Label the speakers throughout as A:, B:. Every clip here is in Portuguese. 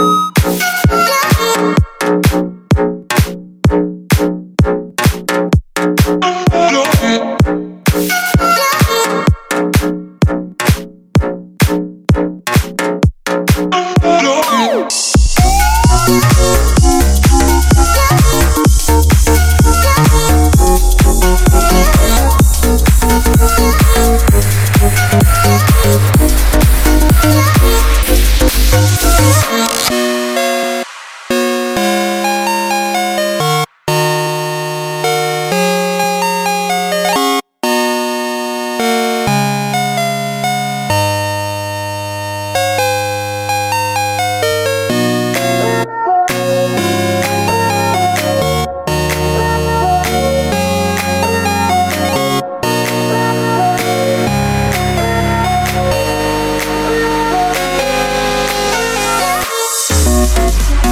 A: Thank you.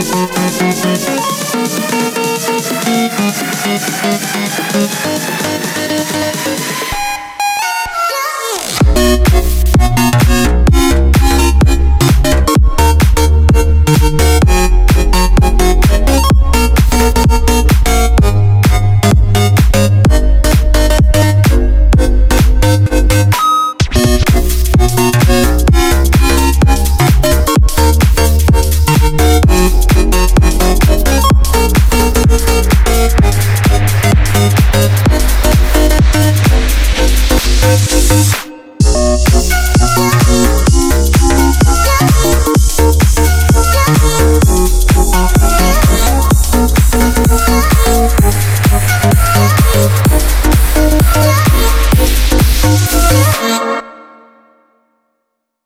A: Thank